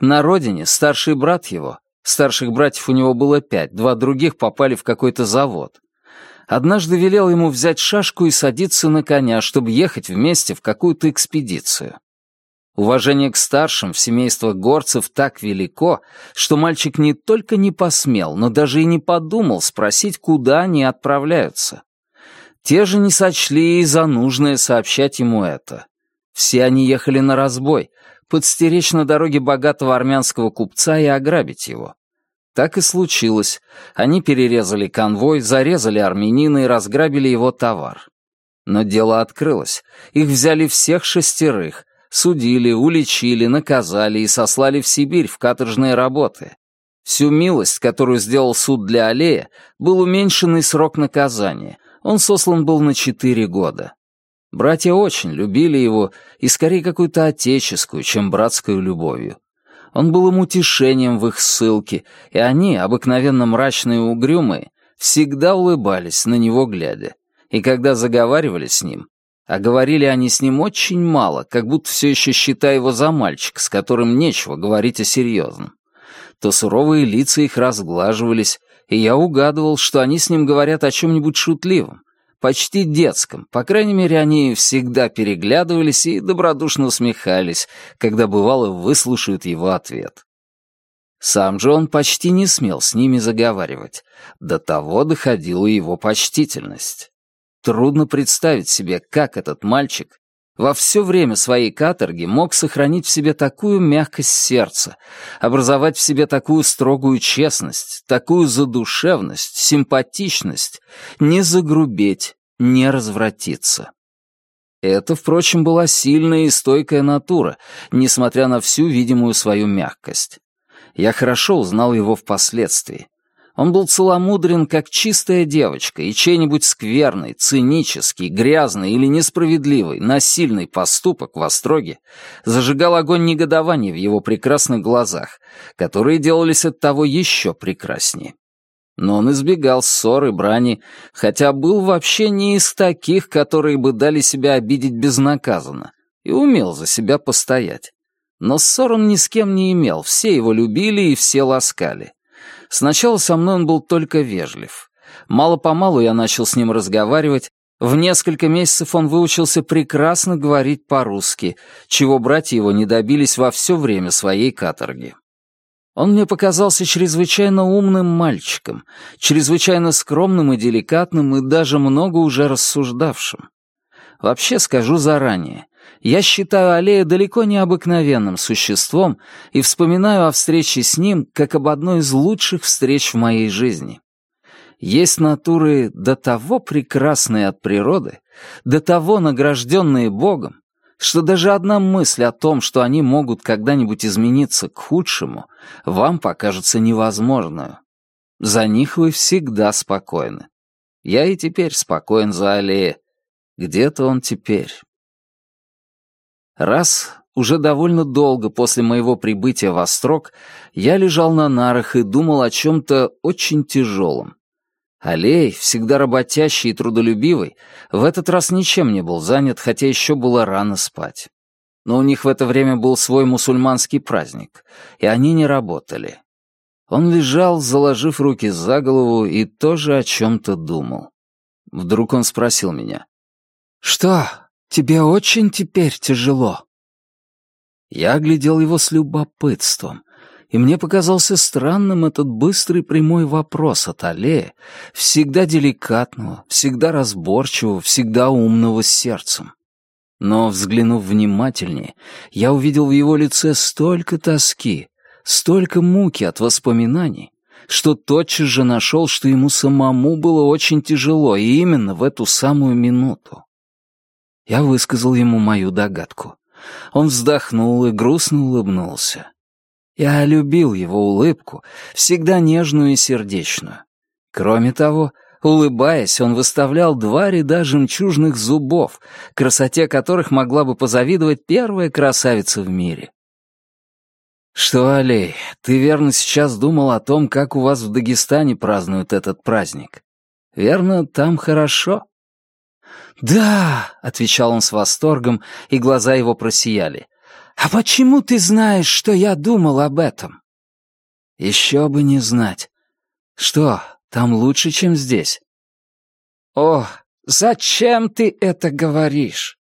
На родине старший брат его, старших братьев у него было пять, два других попали в какой-то завод, однажды велел ему взять шашку и садиться на коня, чтобы ехать вместе в какую-то экспедицию. Уважение к старшим в семействах горцев так велико, что мальчик не только не посмел, но даже и не подумал спросить, куда они отправляются. Те же не сочли и за нужное сообщать ему это. Все они ехали на разбой, подстеречь на дороге богатого армянского купца и ограбить его. Так и случилось. Они перерезали конвой, зарезали армянина и разграбили его товар. Но дело открылось. Их взяли всех шестерых, судили, уличили, наказали и сослали в Сибирь в каторжные работы. Всю милость, которую сделал суд для Аллея, был уменьшенный срок наказания. Он сослан был на четыре года. Братья очень любили его, и скорее какую-то отеческую, чем братскую любовью. Он был им утешением в их ссылке, и они, обыкновенно мрачные и угрюмые, всегда улыбались, на него глядя. И когда заговаривали с ним, а говорили они с ним очень мало, как будто все еще считая его за мальчика, с которым нечего говорить о серьезном, то суровые лица их разглаживались, и я угадывал, что они с ним говорят о чем-нибудь шутливом, почти детском. По крайней мере, они всегда переглядывались и добродушно усмехались, когда бывало выслушают его ответ. Сам же он почти не смел с ними заговаривать. До того доходила его почтительность. Трудно представить себе, как этот мальчик, во все время своей каторги мог сохранить в себе такую мягкость сердца, образовать в себе такую строгую честность, такую задушевность, симпатичность, не загрубеть, не развратиться. Это, впрочем, была сильная и стойкая натура, несмотря на всю видимую свою мягкость. Я хорошо узнал его впоследствии. Он был целомудрен, как чистая девочка, и чей-нибудь скверный, цинический, грязный или несправедливый, насильный поступок в Остроге зажигал огонь негодования в его прекрасных глазах, которые делались от того еще прекраснее. Но он избегал ссор и брани, хотя был вообще не из таких, которые бы дали себя обидеть безнаказанно, и умел за себя постоять. Но ссор он ни с кем не имел, все его любили и все ласкали. Сначала со мной он был только вежлив. Мало-помалу я начал с ним разговаривать. В несколько месяцев он выучился прекрасно говорить по-русски, чего братья его не добились во все время своей каторги. Он мне показался чрезвычайно умным мальчиком, чрезвычайно скромным и деликатным и даже много уже рассуждавшим. Вообще скажу заранее, я считаю Аллея далеко не обыкновенным существом и вспоминаю о встрече с ним как об одной из лучших встреч в моей жизни. Есть натуры до того прекрасные от природы, до того награжденные Богом, что даже одна мысль о том, что они могут когда-нибудь измениться к худшему, вам покажется невозможной. За них вы всегда спокойны. Я и теперь спокоен за Аллея. Где-то он теперь. Раз, уже довольно долго после моего прибытия в Острог, я лежал на нарах и думал о чем-то очень тяжелом. Алей, всегда работящий и трудолюбивый, в этот раз ничем не был занят, хотя еще было рано спать. Но у них в это время был свой мусульманский праздник, и они не работали. Он лежал, заложив руки за голову, и тоже о чем-то думал. Вдруг он спросил меня. «Что, Тебе очень теперь тяжело». Я глядел его с любопытством, и мне показался странным этот быстрый прямой вопрос от Аллея, всегда деликатного, всегда разборчивого, всегда умного сердцем. Но, взглянув внимательнее, я увидел в его лице столько тоски, столько муки от воспоминаний, что тотчас же нашел, что ему самому было очень тяжело, и именно в эту самую минуту. Я высказал ему мою догадку. Он вздохнул и грустно улыбнулся. Я любил его улыбку, всегда нежную и сердечную. Кроме того, улыбаясь, он выставлял два ряда жемчужных зубов, красоте которых могла бы позавидовать первая красавица в мире. «Что, Алей, ты верно сейчас думал о том, как у вас в Дагестане празднуют этот праздник? Верно, там хорошо?» «Да», — отвечал он с восторгом, и глаза его просияли. «А почему ты знаешь, что я думал об этом?» «Еще бы не знать. Что, там лучше, чем здесь?» «О, зачем ты это говоришь?»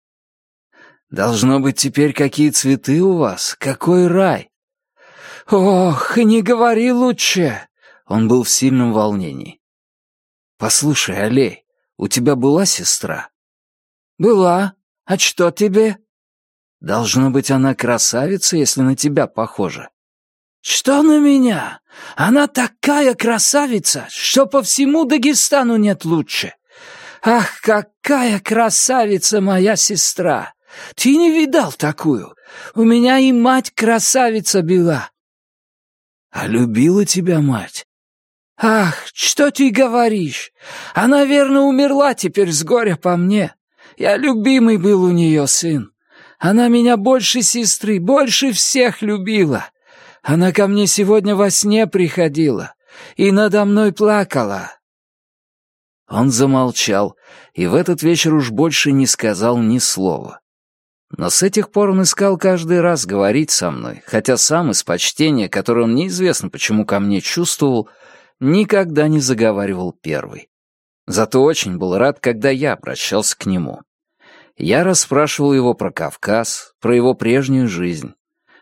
«Должно быть теперь какие цветы у вас, какой рай!» «Ох, не говори лучше!» Он был в сильном волнении. «Послушай, Алей, у тебя была сестра?» «Была. А что тебе?» «Должно быть, она красавица, если на тебя похожа». «Что на меня? Она такая красавица, что по всему Дагестану нет лучше. Ах, какая красавица моя сестра! Ты не видал такую? У меня и мать красавица была». «А любила тебя мать?» «Ах, что ты говоришь? Она, верно, умерла теперь с горя по мне. Я любимый был у нее сын. Она меня больше сестры, больше всех любила. Она ко мне сегодня во сне приходила и надо мной плакала». Он замолчал и в этот вечер уж больше не сказал ни слова. Но с этих пор он искал каждый раз говорить со мной, хотя сам из почтения, которое он неизвестно почему ко мне чувствовал, никогда не заговаривал первый. Зато очень был рад, когда я обращался к нему. Я расспрашивал его про Кавказ, про его прежнюю жизнь.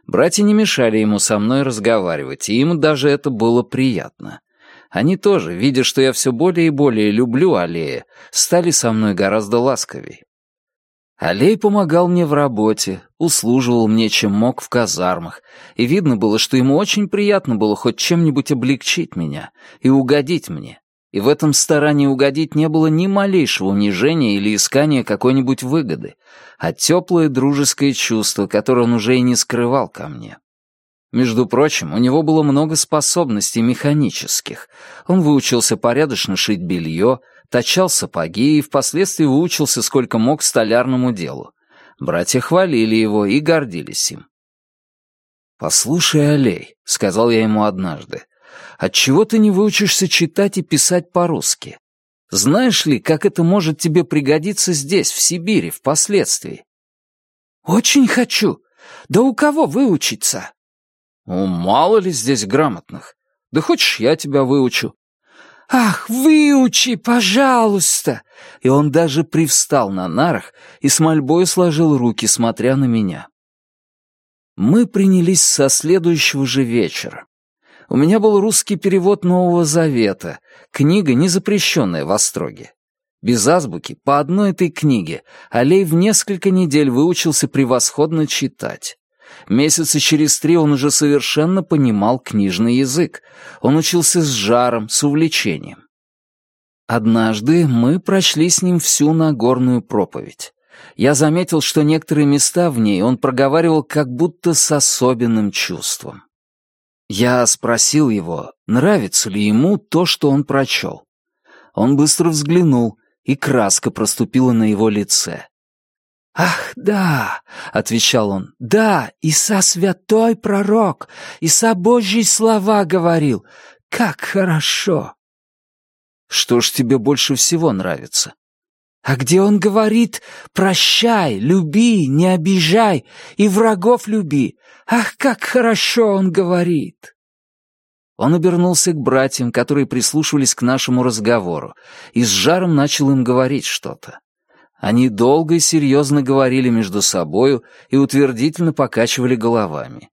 Братья не мешали ему со мной разговаривать, и им даже это было приятно. Они тоже, видя, что я все более и более люблю Аллея, стали со мной гораздо ласковей. Алей помогал мне в работе, услуживал мне чем мог в казармах, и видно было, что ему очень приятно было хоть чем-нибудь облегчить меня и угодить мне. И в этом старании угодить не было ни малейшего унижения или искания какой-нибудь выгоды, а теплое дружеское чувство, которое он уже и не скрывал ко мне. Между прочим, у него было много способностей механических. Он выучился порядочно шить белье, точал сапоги и впоследствии выучился сколько мог столярному делу. Братья хвалили его и гордились им. «Послушай, Алей», — сказал я ему однажды, — «отчего ты не выучишься читать и писать по-русски? Знаешь ли, как это может тебе пригодиться здесь, в Сибири, впоследствии?» «Очень хочу. Да у кого выучиться?» «Ну, мало ли здесь грамотных. Да хочешь, я тебя выучу. «Ах, выучи, пожалуйста!» И он даже привстал на нарах и с мольбой сложил руки, смотря на меня. Мы принялись со следующего же вечера. У меня был русский перевод Нового Завета, книга, не запрещенная в Остроге. Без азбуки, по одной этой книге, Алей в несколько недель выучился превосходно читать. Месяца через три он уже совершенно понимал книжный язык. Он учился с жаром, с увлечением. Однажды мы прочли с ним всю Нагорную проповедь. Я заметил, что некоторые места в ней он проговаривал как будто с особенным чувством. Я спросил его, нравится ли ему то, что он прочел. Он быстро взглянул, и краска проступила на его лице. «Ах, да!» — отвечал он. «Да, Иса святой пророк, Иса Божьи слова говорил. Как хорошо!» «Что ж тебе больше всего нравится?» «А где он говорит «прощай, люби, не обижай и врагов люби»? Ах, как хорошо он говорит!» Он обернулся к братьям, которые прислушивались к нашему разговору, и с жаром начал им говорить что-то. Они долго и серьезно говорили между собою и утвердительно покачивали головами.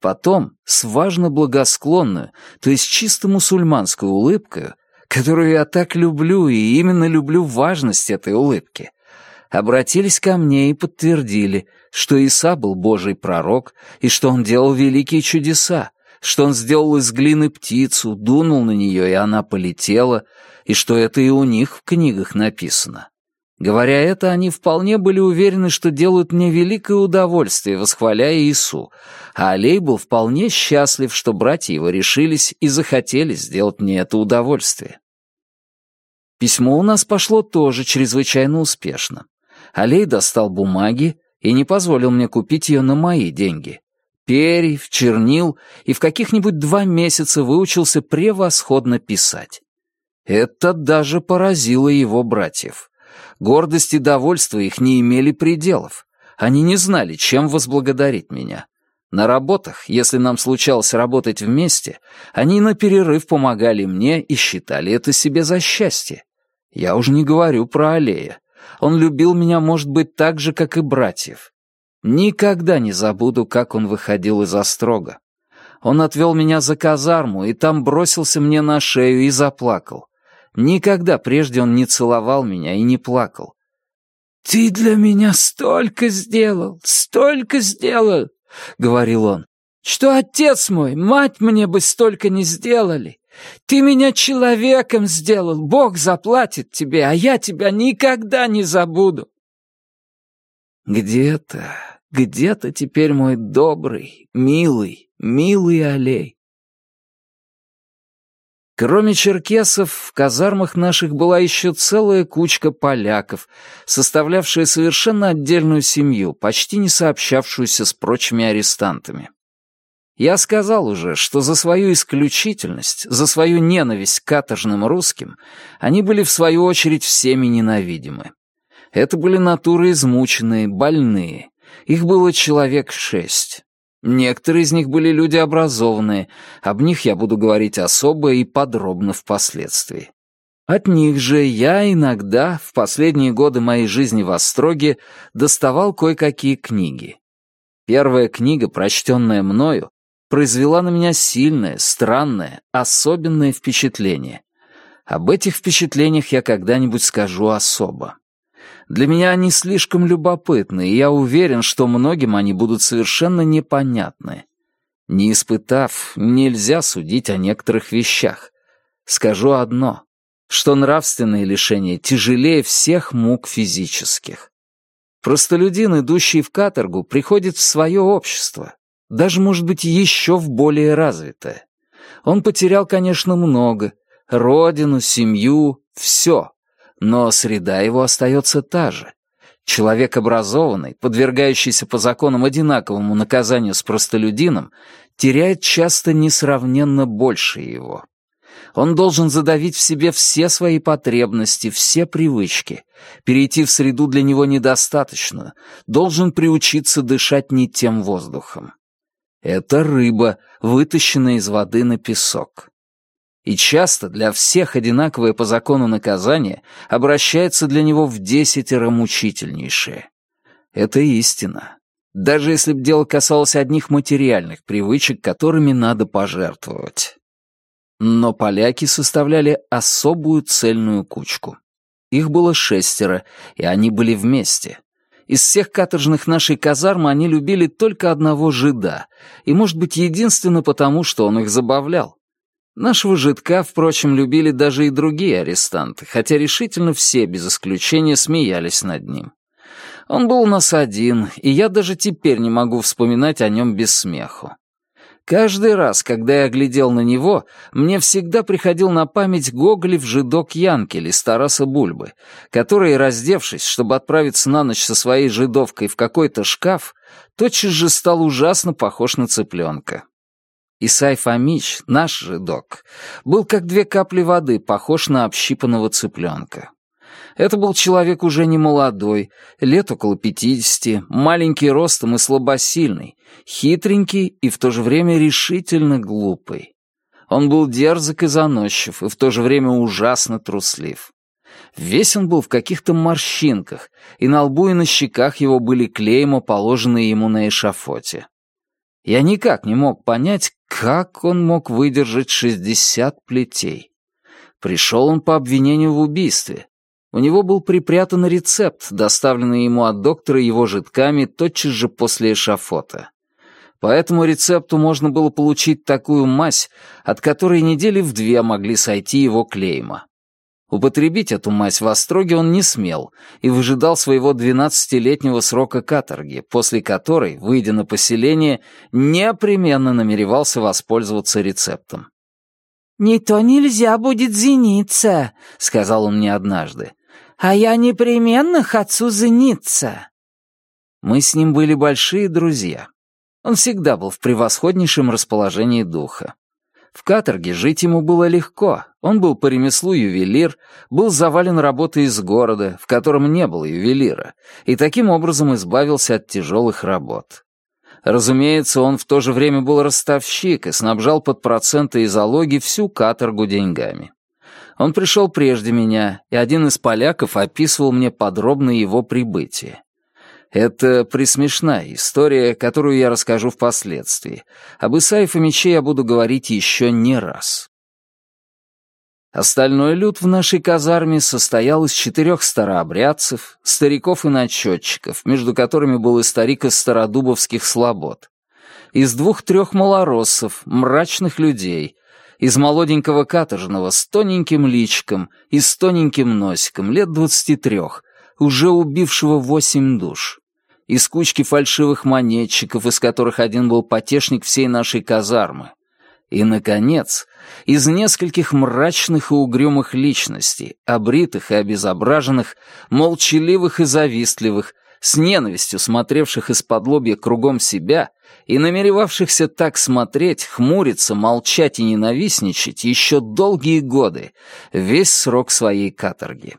Потом, с важно благосклонную, то есть чисто мусульманской улыбкой, которую я так люблю и именно люблю важность этой улыбки, обратились ко мне и подтвердили, что Иса был Божий пророк и что он делал великие чудеса, что он сделал из глины птицу, дунул на нее, и она полетела, и что это и у них в книгах написано. Говоря это, они вполне были уверены, что делают мне великое удовольствие, восхваляя Иису, а Алей был вполне счастлив, что братья его решились и захотели сделать мне это удовольствие. Письмо у нас пошло тоже чрезвычайно успешно. Алей достал бумаги и не позволил мне купить ее на мои деньги. Перьев, чернил и в каких-нибудь два месяца выучился превосходно писать. Это даже поразило его братьев. Гордость и довольство их не имели пределов. Они не знали, чем возблагодарить меня. На работах, если нам случалось работать вместе, они на перерыв помогали мне и считали это себе за счастье. Я уже не говорю про Аллея. Он любил меня, может быть, так же, как и братьев. Никогда не забуду, как он выходил из острога. Он отвел меня за казарму и там бросился мне на шею и заплакал. Никогда прежде он не целовал меня и не плакал. «Ты для меня столько сделал, столько сделал!» — говорил он. «Что отец мой, мать мне бы столько не сделали! Ты меня человеком сделал, Бог заплатит тебе, а я тебя никогда не забуду!» Где-то, где-то теперь мой добрый, милый, милый Алей. Кроме черкесов, в казармах наших была еще целая кучка поляков, составлявшая совершенно отдельную семью, почти не сообщавшуюся с прочими арестантами. Я сказал уже, что за свою исключительность, за свою ненависть к каторжным русским, они были в свою очередь всеми ненавидимы. Это были натуры измученные, больные. Их было человек шесть. Некоторые из них были люди образованные, об них я буду говорить особо и подробно впоследствии. От них же я иногда, в последние годы моей жизни в Остроге, доставал кое-какие книги. Первая книга, прочтенная мною, произвела на меня сильное, странное, особенное впечатление. Об этих впечатлениях я когда-нибудь скажу особо. Для меня они слишком любопытны, и я уверен, что многим они будут совершенно непонятны. Не испытав, нельзя судить о некоторых вещах. Скажу одно, что нравственные лишения тяжелее всех мук физических. Простолюдин, идущий в каторгу, приходит в свое общество, даже, может быть, еще в более развитое. Он потерял, конечно, много — родину, семью, все, но среда его остается та же. Человек образованный, подвергающийся по законам одинаковому наказанию с простолюдином, теряет часто несравненно больше его. Он должен задавить в себе все свои потребности, все привычки, перейти в среду для него недостаточную, должен приучиться дышать не тем воздухом. Это рыба, вытащенная из воды на песок. И часто для всех одинаковое по закону наказание обращается для него в десятеро мучительнейшее. Это истина. Даже если б дело касалось одних материальных привычек, которыми надо пожертвовать. Но поляки составляли особую цельную кучку. Их было шестеро, и они были вместе. Из всех каторжных нашей казармы они любили только одного жида, и, может быть, единственно потому, что он их забавлял. Нашего жидка, впрочем, любили даже и другие арестанты, хотя решительно все, без исключения, смеялись над ним. Он был у нас один, и я даже теперь не могу вспоминать о нем без смеху. Каждый раз, когда я глядел на него, мне всегда приходил на память Гоголев жидок Янкель из Тараса Бульбы, который, раздевшись, чтобы отправиться на ночь со своей жидовкой в какой-то шкаф, тотчас же стал ужасно похож на цыпленка. Исай Фомич, наш жидок, был как две капли воды, похож на общипанного цыпленка. Это был человек уже не молодой, лет около пятидесяти, маленький ростом и слабосильный, хитренький и в то же время решительно глупый. Он был дерзок и заносчив, и в то же время ужасно труслив. Весь он был в каких-то морщинках, и на лбу и на щеках его были клейма, положенные ему на эшафоте. Я никак не мог понять, как он мог выдержать шестьдесят плетей. Пришел он по обвинению в убийстве, у него был припрятан рецепт, доставленный ему от доктора его жидками тотчас же после эшафота. По этому рецепту можно было получить такую мазь, от которой недели в две могли сойти его клейма. Употребить эту мазь в Остроге он не смел и выжидал своего двенадцатилетнего срока каторги, после которой, выйдя на поселение, непременно намеревался воспользоваться рецептом. «Не то нельзя будет зениться», — сказал он мне однажды а я непременно хочу жениться». Мы с ним были большие друзья. Он всегда был в превосходнейшем расположении духа. В каторге жить ему было легко. Он был по ремеслу ювелир, был завален работой из города, в котором не было ювелира, и таким образом избавился от тяжелых работ. Разумеется, он в то же время был ростовщик и снабжал под проценты и залоги всю каторгу деньгами. Он пришел прежде меня, и один из поляков описывал мне подробно его прибытие. Это присмешная история, которую я расскажу впоследствии. Об Исаии Фомиче я буду говорить еще не раз. Остальной люд в нашей казарме состоял из четырех старообрядцев, стариков и начетчиков, между которыми был и старик из стародубовских слобод, из двух-трех малороссов, мрачных людей, из молоденького каторжного с тоненьким личиком и с тоненьким носиком, лет двадцати трех, уже убившего восемь душ. Из кучки фальшивых монетчиков, из которых один был потешник всей нашей казармы. И, наконец, из нескольких мрачных и угрюмых личностей, обритых и обезображенных, молчаливых и завистливых, с ненавистью смотревших из-под лобья кругом себя и намеревавшихся так смотреть, хмуриться, молчать и ненавистничать еще долгие годы, весь срок своей каторги.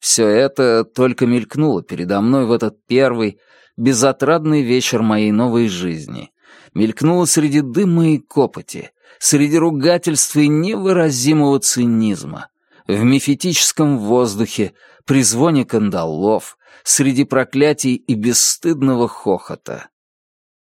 Все это только мелькнуло передо мной в этот первый, безотрадный вечер моей новой жизни. Мелькнуло среди дыма и копоти, среди ругательства и невыразимого цинизма, в мифетическом воздухе, при звоне кандалов, среди проклятий и бесстыдного хохота.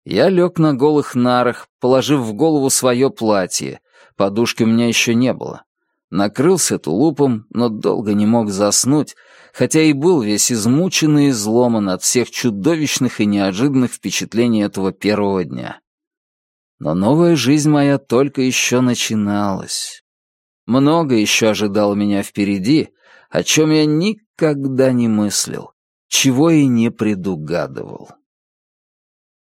Я лег на голых нарах, положив в голову свое платье. Подушки у меня еще не было. Накрылся тулупом, но долго не мог заснуть, хотя и был весь измученный и изломан от всех чудовищных и неожиданных впечатлений этого первого дня. Но новая жизнь моя только еще начиналась. Много еще ожидало меня впереди, о чем я никогда не мыслил, чего и не предугадывал.